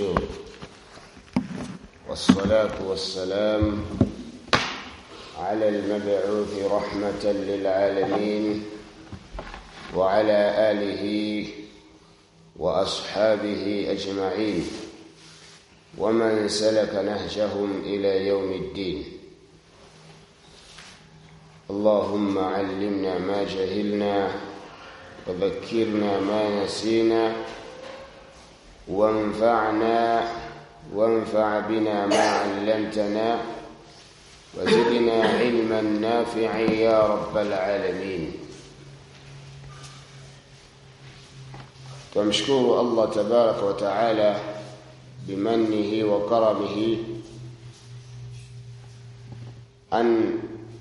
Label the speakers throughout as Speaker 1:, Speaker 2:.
Speaker 1: النشور والصلاة والسلام على المبعوث رحمة للعالمين وعلى آله وأصحابه أجمعين. ومن سلك نهجهم إلى يوم الدين. اللهم علمنا ما جهلنا وذكرنا ما نسينا وانفعنا وانفع بنا ما علمتنا وزدنا علما نافعا يا رب العالمين. تمشكر الله تبارك وتعالى بمنه وكرمه أن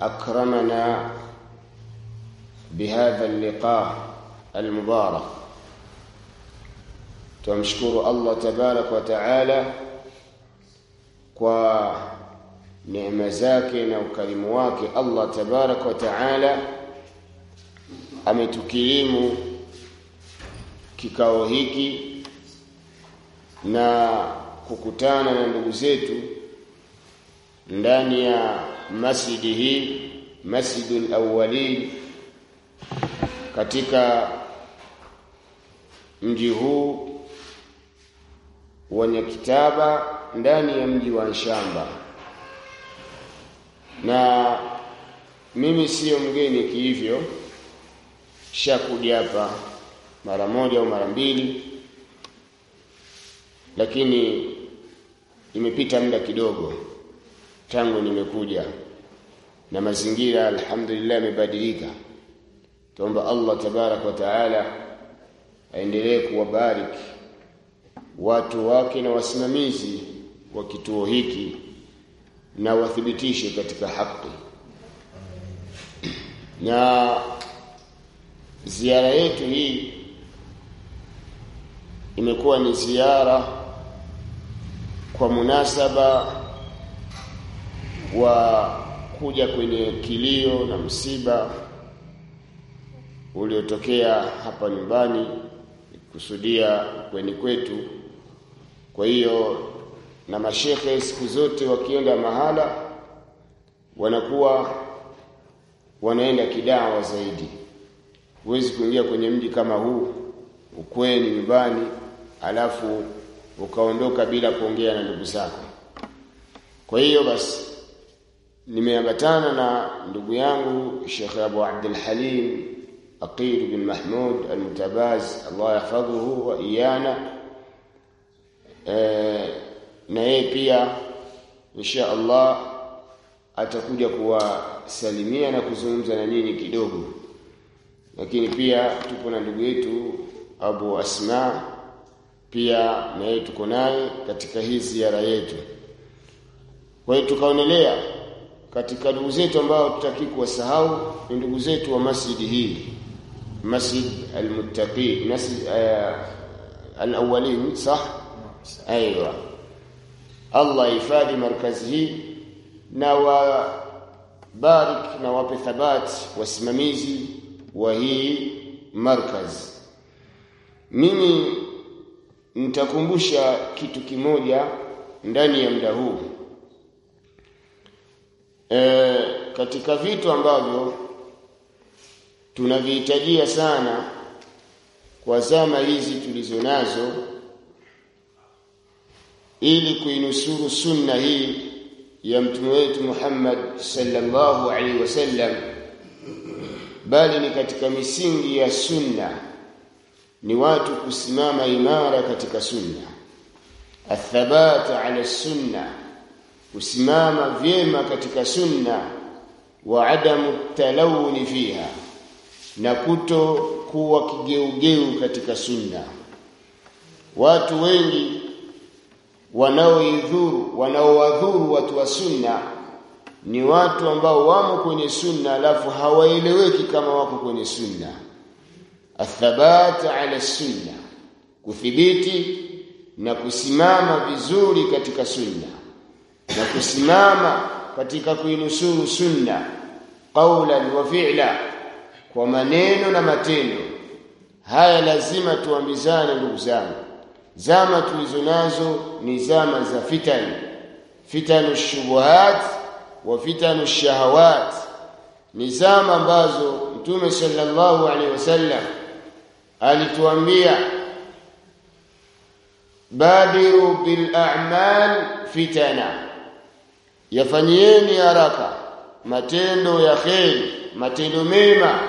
Speaker 1: أكرمنا بهذا اللقاء المبارك. Tumshukuru Allah tabarak wa taala kwa neema zake na ukarimu wake. Allah tabarak wa taala ametukirimu kikao hiki na kukutana na ndugu zetu ndani ya masjidi hii Masjidul Awwalin katika mji huu wa Nyakitaba ndani ya mji wa Nshamba. Na mimi siyo mgeni kihivyo shakuja hapa mara moja au mara mbili lakini imepita muda kidogo tangu nimekuja na mazingira alhamdulillah yamebadilika. Tuomba Allah tabarak wa taala aendelee kuwabariki watu wake na wasimamizi wa kituo hiki na wathibitishe katika haki. Na ziara yetu hii imekuwa ni ziara kwa munasaba wa kuja kwenye kilio na msiba uliotokea hapa nyumbani kusudia kweni kwetu kwa hiyo na mashekhe siku zote wakienda mahala wanakuwa wanaenda kidawa zaidi. Huwezi kuingia kwenye mji kama huu ukweni nyumbani alafu ukaondoka bila kuongea na ndugu zako. Kwa hiyo basi nimeambatana na ndugu yangu Sheikh Abu Abdul Halim Aqil bin Mahmud Al-Mutabaz Allah yahfadhuhu wa iyana e, na yeye pia insha Allah atakuja kuwasalimia na kuzungumza na nyinyi kidogo. Lakini pia tupo na ndugu yetu Abu Asma pia na yeye tuko naye katika hii ziara yetu. Kwa hiyo tukaonelea katika ndugu zetu ambao tutaki kuwasahau ni ndugu zetu wa masjidi hii masjid al-muttaqin masjid uh, al-awwalin sah aiywa Allah ifadi markazi hii na wabarik na wape thabati wasimamizi wa hii markaz mimi nitakumbusha kitu kimoja ndani ya muda huu. E, katika vitu ambavyo tunavihitajia sana kwa zama hizi tulizo nazo ili kuinusuru sunna hii ya mtume wetu Muhammad sallallahu alaihi wasallam bali ni katika misingi ya sunna ni watu kusimama imara katika sunna. Athabata ala sunna kusimama vyema katika sunna wa adamu talawuni fiha na kuto kuwa kigeugeu katika sunna. Watu wengi wanaoidhuru wanaowadhuru watu wa sunna ni watu ambao wamo kwenye sunna alafu hawaeleweki kama wako kwenye sunna. Athabat ala sunna kuthibiti na kusimama vizuri katika sunna na kusimama katika kuinusuru sunna qawlan wa fi'la kwa maneno na matendo. Haya lazima tuambizane ndugu zangu zama tulizo nazo ni zama za fitani fitanu shubuhat wa fitanu shahawat ni zama ambazo mtume sallallahu alaihi wasallam alituambia badiru bil a'mal fitana. Yafanyieni haraka matendo ya kheri matendo mema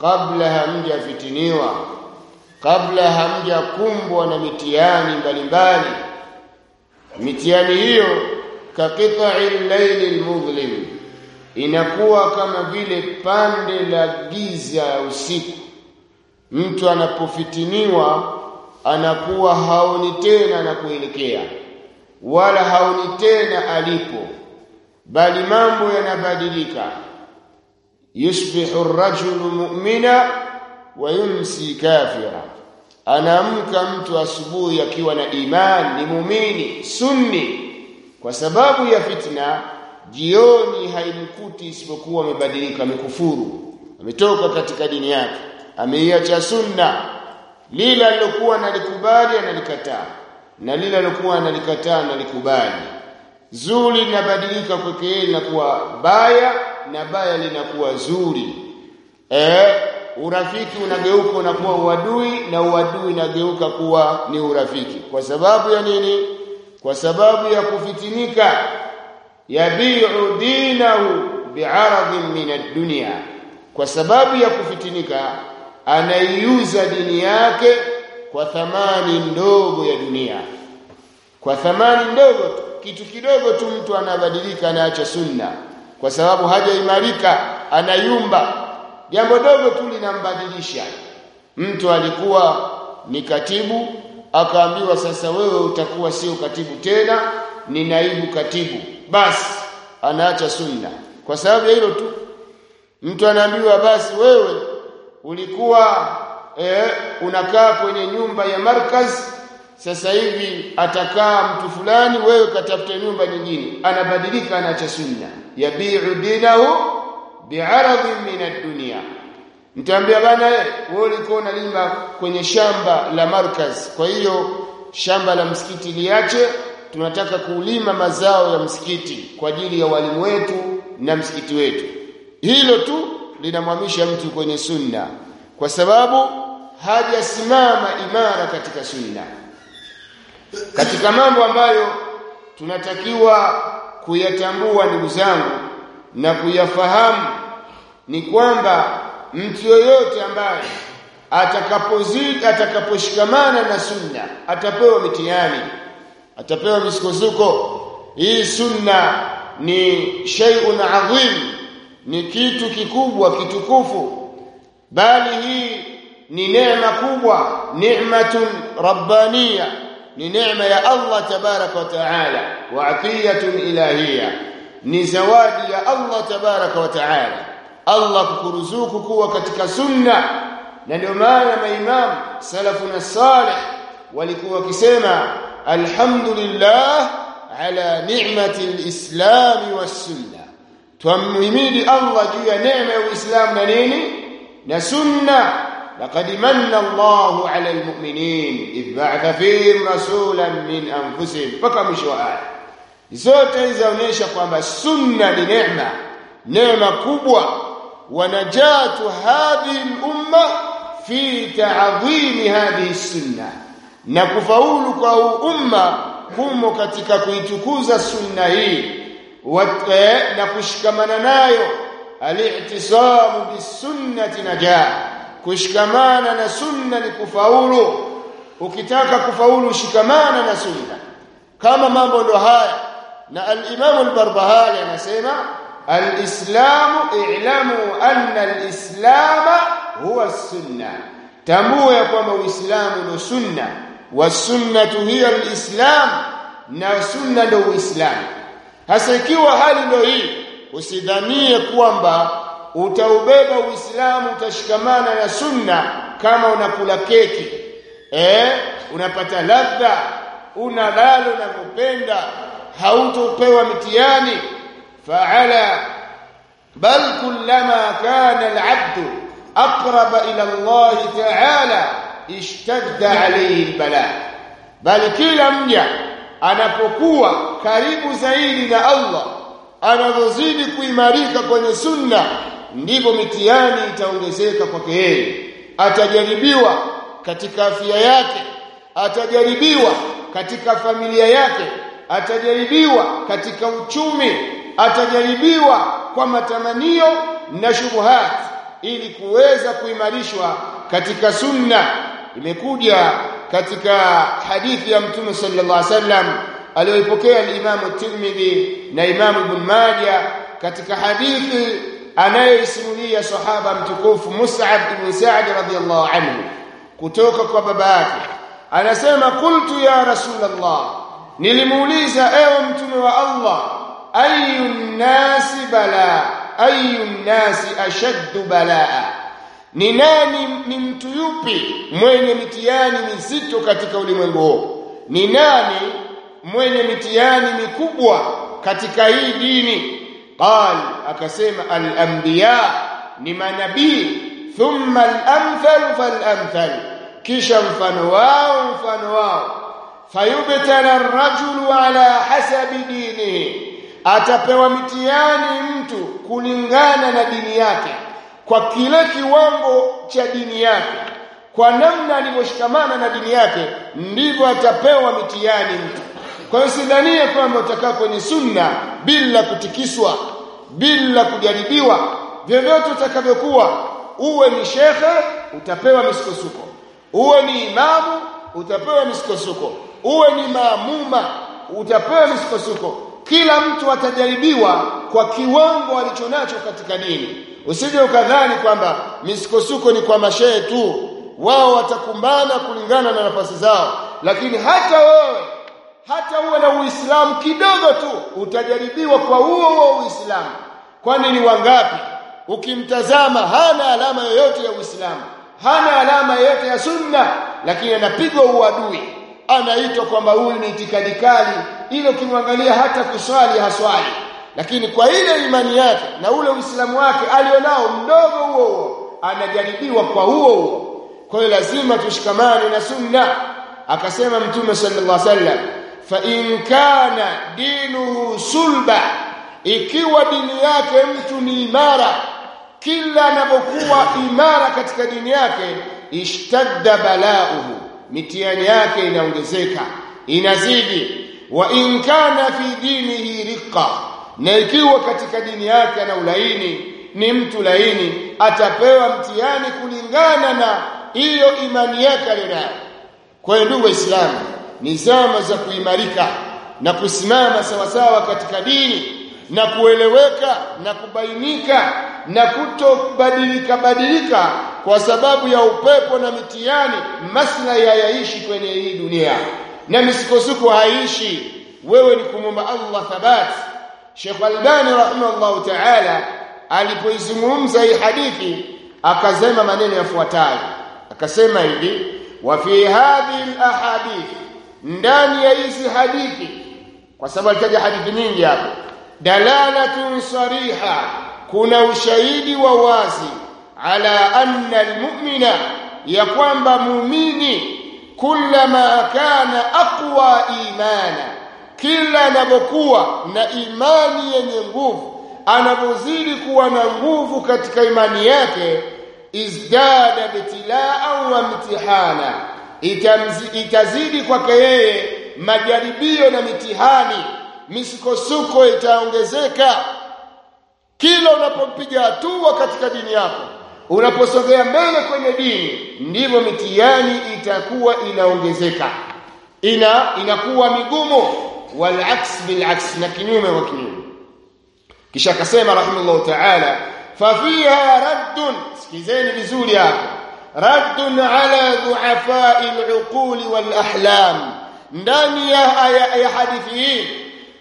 Speaker 1: kabla hamjafitiniwa kabla hamjakumbwa na mitihani mbalimbali mitihani hiyo kaqita'il layli almudhlim inakuwa kama vile pande la giza usiku. Mtu anapofitiniwa anakuwa haoni tena na kuelekea wala haoni tena alipo bali mambo yanabadilika. Yusbihu ar-rajulu mu'mina wa yumsi kafira. Anaamka mtu asubuhi akiwa na imani ni muumini sunni. Kwa sababu ya fitna jioni haimkuti isipokuwa amebadilika amekufuru. Ametoka katika dini yake. Ameiacha sunna. Lila alilokuwa analikubali analikataa. Na lile alilokuwa analikataa analikubali. Zuri linabadilika kwake yeye linakuwa baya na baya linakuwa zuri. Eh urafiki unageuka unakuwa uadui na uadui unageuka kuwa ni urafiki. Kwa sababu ya nini? Kwa sababu ya kufitinika yabi'u dinahu bi'aradin min ad-dunya. Kwa sababu ya kufitinika anaiuza dini yake kwa thamani ndogo ya dunia. Kwa thamani ndogo kitu kidogo tu mtu anabadilika anaacha sunna. Kwa sababu hajaimarika anayumba jambo dogo tu linambadilisha. Mtu alikuwa ni katibu akaambiwa sasa wewe utakuwa sio katibu tena ni naibu katibu. Basi anaacha sunna. Kwa sababu ya hilo tu. Mtu anaambiwa basi wewe ulikuwa eh, unakaa kwenye nyumba ya markaz sasa hivi atakaa mtu fulani wewe katafute nyumba nyingine. Anabadilika anaacha sunna. Yabi'u dinahu bi'aradin min ad-dunya. Mtaambia bana wewe ulikuwa unalima kwenye shamba la markaz. Kwa hiyo shamba la msikiti liache tunataka kulima mazao ya msikiti kwa ajili ya walimu wetu na msikiti wetu. Hilo tu linamhamisha mtu kwenye sunna kwa sababu hajasimama imara katika sunna. Katika mambo ambayo tunatakiwa kuyatambua ndugu zangu na kuyafahamu ni kwamba mtu yoyote ambaye atakapozika atakaposhikamana na sunna atapewa mitihani atapewa misukosuko. Hii sunna ni shay'un adhim ni kitu kikubwa kitukufu. Bali hii ni neema kubwa ni'matun rabbaniya ni neema ya Allah tabaraka wa taala wa atiyatun ilahiyya ni zawadi ya Allah tabaraka wa taala. Allah kukuruzuku kuwa katika sunna. Na ndio maana maimam salafuna salih walikuwa wakisema alhamdulillah ala ni'mati alislam was-sunna tumhimidi Allah juu ya neema ya Uislamu na nini? Na sunna. لقد من الله على المؤمنين idh بعث فيهم رسولا من anfusihim. فكم mwisho zote zinaonyesha kwamba sunna ni neema neema kubwa. Wanajatu hadhihi al-umma fi ta'dhim hadhihi sunna na kufaulu kwa umma kumo katika kuitukuza sunna hii. Na kushikamana nayo al-ihtisam bisunnati najah kushikamana na sunna ni kufaulu. Ukitaka kufaulu shikamana na sunna. Kama mambo ndo haya na al-Imam al-Barbahari anasema al-Islamu i'lamu anna al-Islam huwa as-sunna. Tambua ya kwamba Uislamu ndio sunna. Wa sunnatu hiya al-Islam na sunna ndio Uislamu. Hasa ikiwa hali ndio hii usidhanie kwamba utaubeba Uislamu utashikamana na sunna kama unakula keki. Eh unapata ladha unalala na kupenda hautopewa mitiani fa'ala bal kullama kana al-'abd aqrab ila Allah ta'ala ishtadda alayhi al-bala. Bali kila mja anapokuwa karibu zaidi na Allah anavyozidi kuimarika kwenye sunna ndivyo mitiani itaongezeka kwake yeye. Atajaribiwa katika afya yake atajaribiwa katika familia yake atajaribiwa katika uchumi atajaribiwa kwa matamanio na shubuhat ili kuweza kuimarishwa katika sunna. Imekuja katika hadithi ya mtume sallallahu alaihi wasallam aliyoipokea al-Imam Tirmidhi na Imam Ibn Majah katika hadithi anayesimulia sahaba mtukufu Mus'ab ibn Sa'd radhiyallahu anhu kutoka kwa baba yake. Anasema qultu ya rasulullah nilimuuliza ewe mtume wa Allah ayu nasi bala ayun nasi ashaddu balaa ni nani ni mtu yupi mwenye mitihani mizito katika ulimwengu huu? Ni nani mwenye mitihani mikubwa katika hii dini? Qal akasema al-anbiya ni manabii. Thumma al-amthal fal-amthal. Kisha mfano wao mfano wao fayubtala ar-rajulu ala hasabi dinihi atapewa mitiani mtu kulingana na dini yake kwa kile kiwango cha dini yake kwa namna alivyoshikamana na dini yake ndivyo atapewa mitiani mtu. Kwa hiyo sidhanie kwamba utakaa kwenye sunna bila kutikiswa bila kujaribiwa vyovyote utakavyokuwa uwe ni shekhe utapewa misukosuko. Uwe ni imamu utapewa misukosuko uwe ni maamuma. Utapewa misukosuko. Kila mtu atajaribiwa kwa kiwango alichonacho katika dini. Usije ukadhani kwamba misukosuko ni kwa mashehe tu. Wao watakumbana kulingana na nafasi zao. Lakini hata wewe hata uwe na uislamu kidogo tu utajaribiwa kwa huo huo uislamu. Kwani ni wangapi? Ukimtazama hana alama yoyote ya uislamu. Hana alama yoyote ya sunna. Lakini anapigwa uadui anaitwa kwamba huyu ni itikadi kali. Ile ukimwangalia hata kuswali haswali. Lakini kwa ile imani yake na ule uislamu wake alionao mdogo huo huo anajaribiwa kwa huo huo. Kwa hiyo lazima tushikamane na sunna. Akasema mtume sallallahu alaihi wasallam fa in kana dinuhu sulba ikiwa dini yake mtu ni imara kila anapokuwa imara katika dini yake ishtadda balauhu mitihani yake inaongezeka inazidi. Wa in kana fi dinihi riqa na ikiwa katika dini yake ana ulaini ni mtu laini atapewa mtihani kulingana na hiyo imani yake aliyonayo. Kwa hiyo ndugu waislamu ni zama za kuimarika na kusimama sawasawa katika dini na kueleweka na kubainika na kutobadilika badilika kwa sababu ya upepo na mitihani maslahi hayaishi kwenye hii dunia. Na misukosuko haishi wewe ni kumwomba Allah thabat. Sheikh Albani rahimahullahu ta'ala alipoizungumza hii hadithi akasema maneno yafuatayo. Akasema hivi wa fi hadhihi alahadith ndani ya hizi hadithi kwa sababu alitaja hadithi nyingi hapo dalalatun sariha kuna ushahidi wa wazi ala anna almu'mina ya kwamba muumini kullama kana aqwa imana kila anapokuwa na imani yenye nguvu anapozidi kuwa na nguvu katika imani yake izdada bitilaa wa mtihana itazidi kwake yeye majaribio na mitihani misukosuko itaongezeka. Kila unapompiga hatua katika dini yako unaposogea mbele kwenye dini ndivyo mitihani itakuwa inaongezeka. Ina inakuwa migumu. Wal aks bil aks na kinyume wa kinyume. Kisha akasema rahimahullah ta'ala fa fiha raddun sikizeni vizuri hapo raddun ala du'afai al-uquli wal ahlam. Ndani ya, ya, ya hadithi hii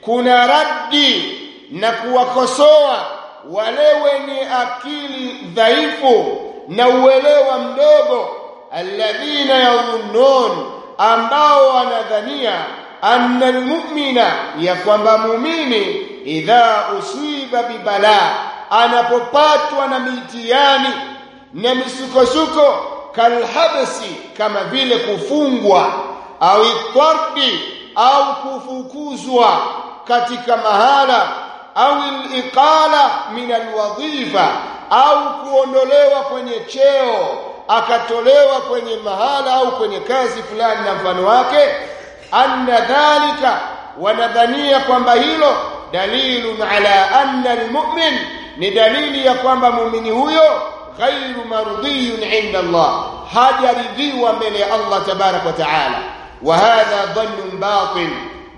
Speaker 1: kuna raddi na kuwakosoa wale wenye akili dhaifu na uelewa mdogo alladhina yadhunnun ambao wanadhania anna almu'mina ya kwamba muumini idha usiba bibala anapopatwa na mitihani na misukosuko kalhabsi kama vile kufungwa au tardi au kufukuzwa katika mahala au iqala min alwadhifa au kuondolewa kwenye cheo akatolewa kwenye mahala au kwenye kazi fulani na mfano wake anna dhalika wanadhania kwamba hilo dalilun ala anna almu'min ni dalili ya kwamba muumini huyo ghairu mardiyun inda Allah hajaridhiwa mbele ya Allah tabarak wa taala wa hadha dhannun batil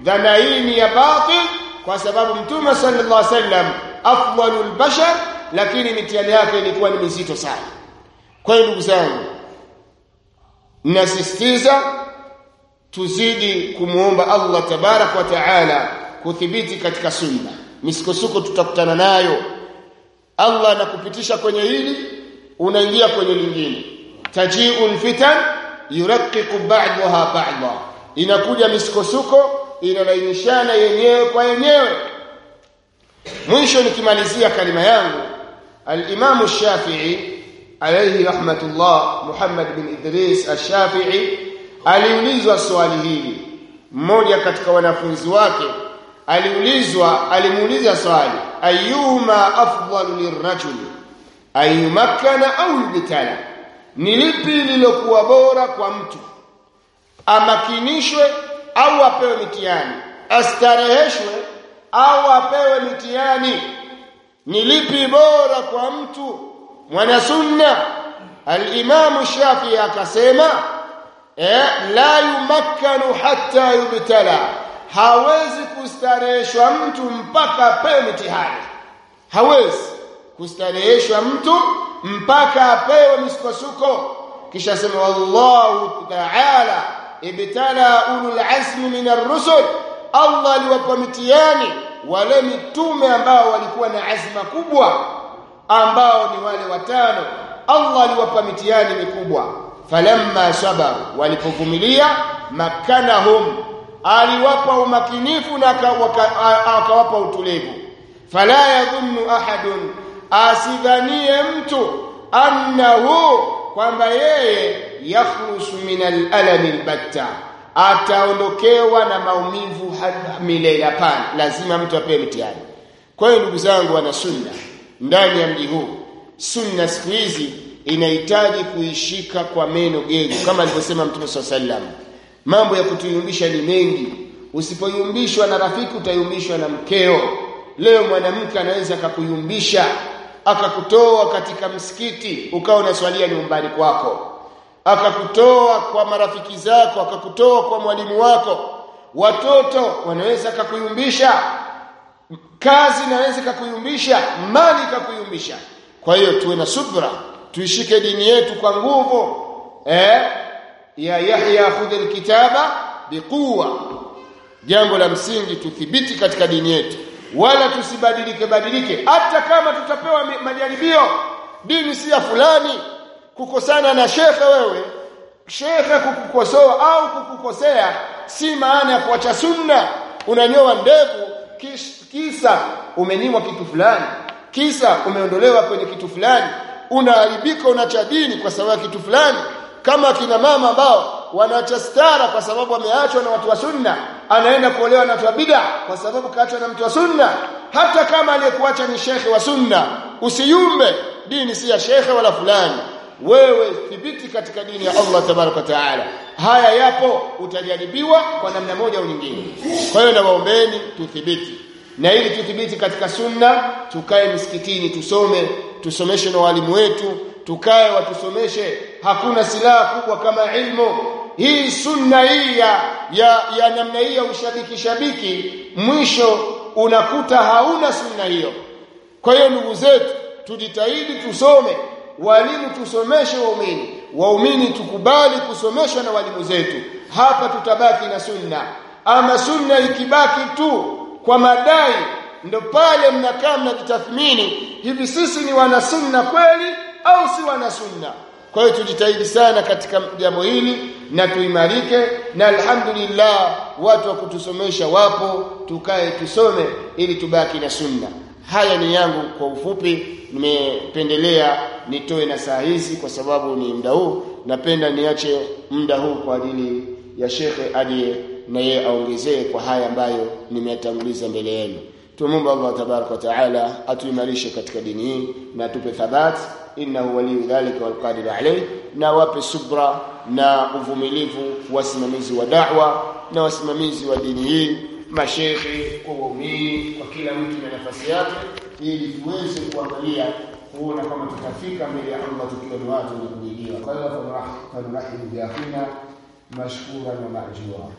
Speaker 1: dhanaini ya batil kwa sababu mtume sallallahu alaihi wasallam afdalul bashar lakini mitihani yake ilikuwa ni mizito sana. Kwa hiyo ndugu zangu nasisitiza tuzidi kumuomba Allah tabarak wa taala kuthibiti katika sunna. Misukosuko tutakutana nayo. Allah anakupitisha kwenye hili unaingia kwenye lingine. Tajiul fitan yuraqiqu ba'daha ba'da. Inakuja misukosuko inalainishana yenyewe kwa yenyewe. Mwisho nikimalizia kalima yangu al-Imam Shafi'i alayhi rahmatullah Muhammad bin Idris al-Shafi'i aliulizwa swali hili. Mmoja katika wanafunzi wake aliulizwa alimuuliza swali ayyuma afdalu lirajuli ayumakkana au yubtala ni lipi lilokuwa bora kwa mtu? Amakinishwe au apewe mitiani astareheshwe au apewe mitiani ni lipi bora kwa mtu? Mwana sunna al-Imam Shafi'i akasema eh la yumakkanu hatta yubtala. Hawezi kustareheshwa mtu mpaka apewe mitihani. Hawezi kustareheshwa mtu mpaka apewe misukosuko kisha sema wallahu ta'ala ibtala ulul azmi min ar-rusul Allah aliwapa mitiani wale mitume ambao walikuwa na azma kubwa ambao ni wale watano. Allah aliwapa mitiani mikubwa. Falamma sabaru walipovumilia makanahum aliwapa umakinifu na akawapa utulivu. Fala yadhunnu ahadun asidhanie mtu annahu kwamba yeye yakhlusu min al-alami al-batta. Ataondokewa na maumivu milele hapana lazima mtu apewe mtihani. Kwa hiyo ndugu zangu wana sunna ndani ya mji huu sunna siku hizi inahitaji kuishika kwa meno gego kama alivyosema mtume sallam mambo ya kutuyumbisha ni mengi. Usipoyumbishwa na rafiki utayumbishwa na mkeo. Leo mwanamke anaweza akakuyumbisha akakutoa katika msikiti ukawa unaswalia nyumbani kwako akakutoa kwa marafiki zako akakutoa kwa mwalimu wako. Watoto wanaweza kakuyumbisha kazi inaweza kakuyumbisha mali kakuyumbisha. Kwa hiyo tuwe na subra tuishike dini yetu kwa nguvu eh? Ya Yahya khudhil kitaba biquwa jambo la msingi tuthibiti katika dini yetu. Wala tusibadilike badilike. Hata kama tutapewa majaribio dini si ya fulani kukosana na shekhe wewe shekhe kukukosoa au kukukosea si maana ya kuacha sunna. Unanyoa ndevu kisa umenimwa kitu fulani kisa umeondolewa kwenye kitu fulani unaaibika unaacha dini kwa sababu ya kitu fulani. Kama kina mama ambao wanaacha stara kwa sababu wameachwa na watu wa sunna anaenda kuolewa na watu wa bid'a kwa sababu kaachwa na mtu wa sunna. Hata kama aliyekuacha ni shekhe wa sunna usiyumbe dini si ya shekhe wala fulani wewe thibiti katika dini ya Allah tabaraka taala. Haya yapo utajaribiwa kwa namna moja au nyingine. Kwa hiyo nawaombeeni tuthibiti. Na ili tuthibiti katika sunna tukae misikitini tusome tusomeshe na walimu wetu tukae watusomeshe. Hakuna silaha kubwa kama ilmu. Hii sunna hii ya, ya, ya namna hii ya ushabiki shabiki mwisho unakuta hauna sunna hiyo. Kwa hiyo ndugu zetu tujitahidi tusome walimu tusomeshe waumini. Waumini tukubali kusomeshwa na walimu zetu. Hapa tutabaki na sunna. Ama sunna ikibaki tu kwa madai ndo pale mnakaa mnajitathmini hivi sisi ni wana sunna kweli au si wana sunna? Kwa hiyo tujitahidi sana katika jambo hili na tuimarike na alhamdulillah watu wa kutusomesha wapo tukae tusome ili tubaki na sunna haya ni yangu kwa ufupi nimependelea nitoe na saa hizi kwa sababu ni muda huu. Napenda niache muda huu kwa ajili ya shekhe aje na yeye aongezee kwa haya ambayo nimeyatanguliza mbele yenu. Tumomba Allah tabarak wa taala atuimarishe katika dini hii na atupe thabat. Innahu waliyu dhalika walqadir alayh. Na wape subra na uvumilivu wasimamizi wa da'wa na wasimamizi wa dini hii mashekhe kwa waumini kwa kila mtu na nafasi yake ili tuweze kuangalia kuona kama tutafika mbele ya Allah tukiwa ni watu wenye kujibiwa kwa hiyo tunarahimu biakhina mashkura na majua